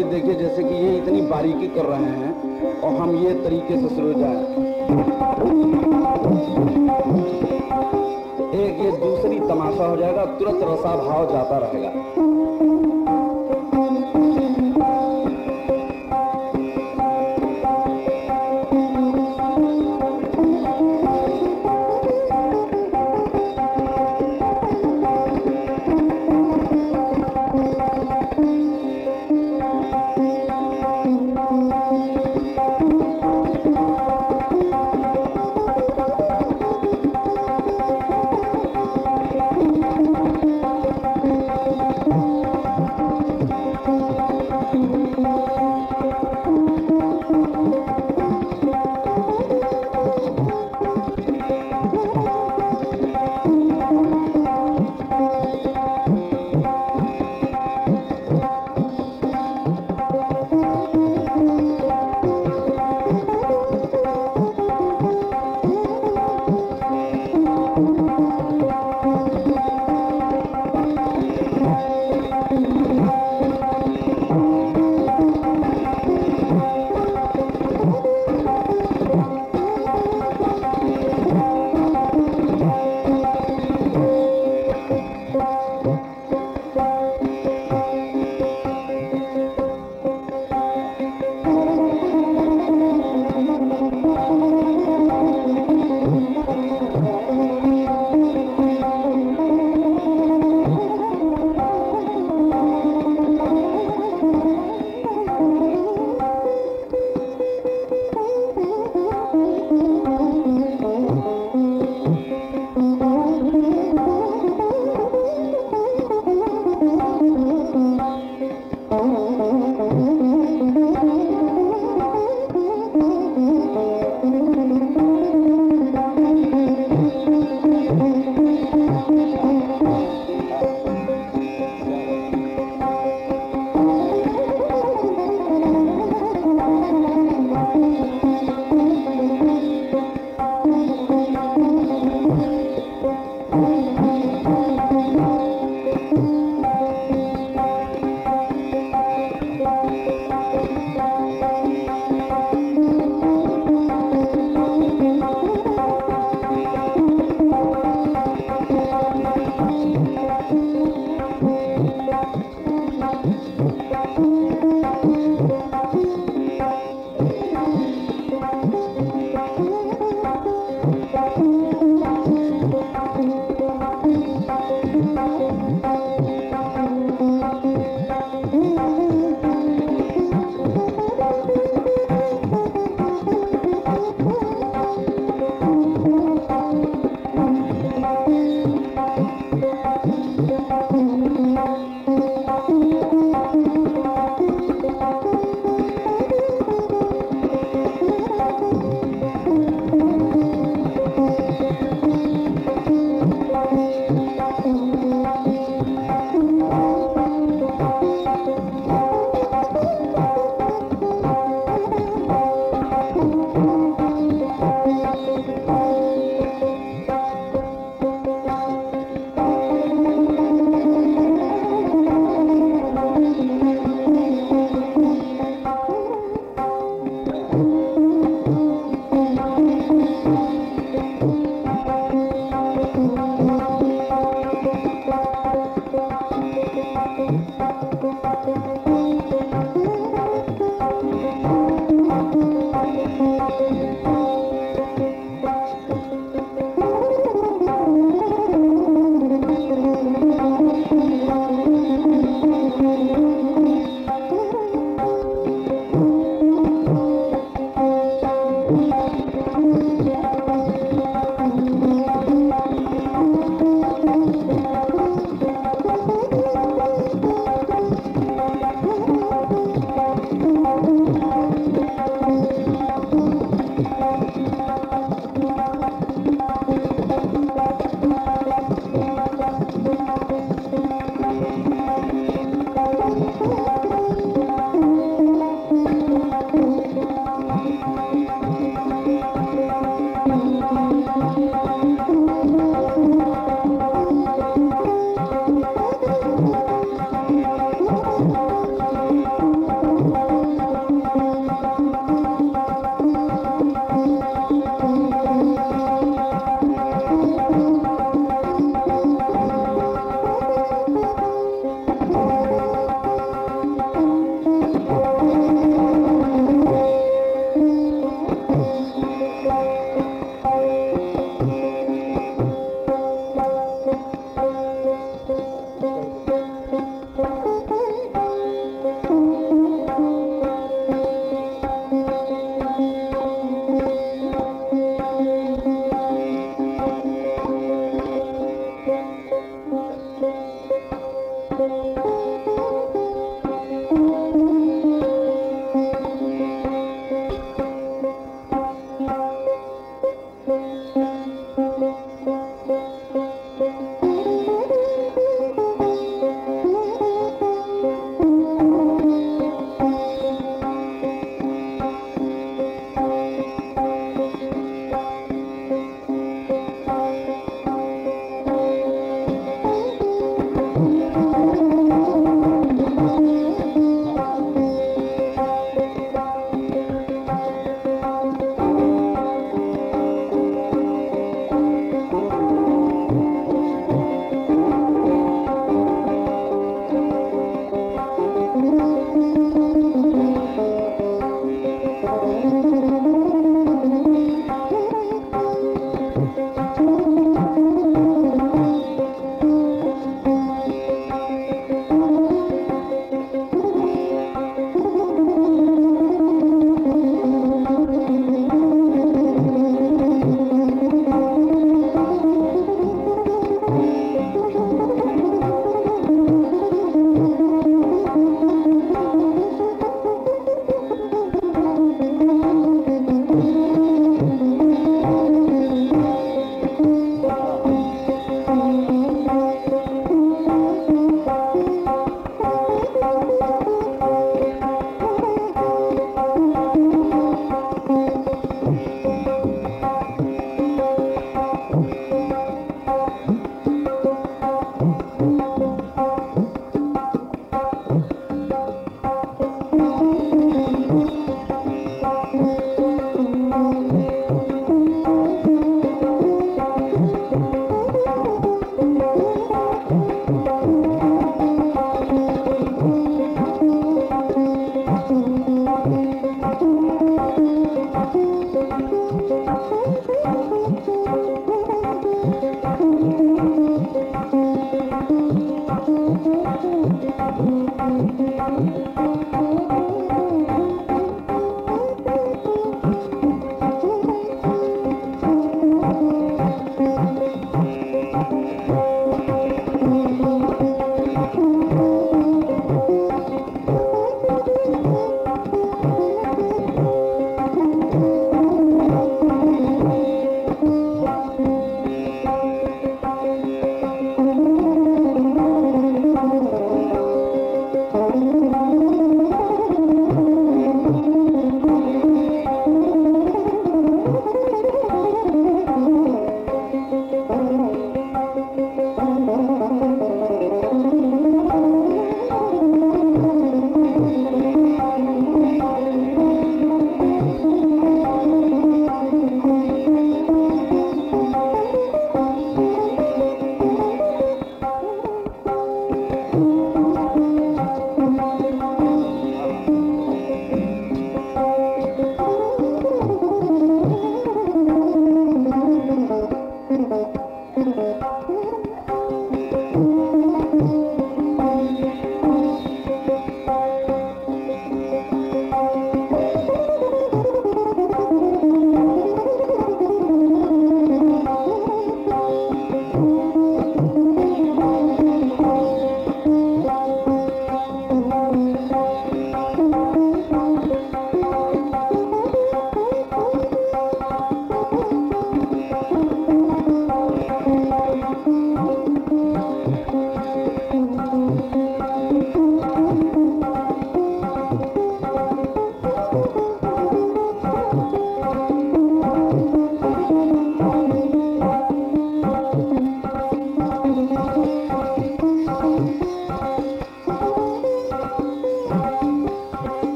ये देखिए, जैसे कि ये इतनी बारीकी कर रहे हैं और हम ये तरीके से शुरू जाए। एक ये दूसरी तमाशा हो जाएगा, तुरंत रसा भाव जाता रहेगा।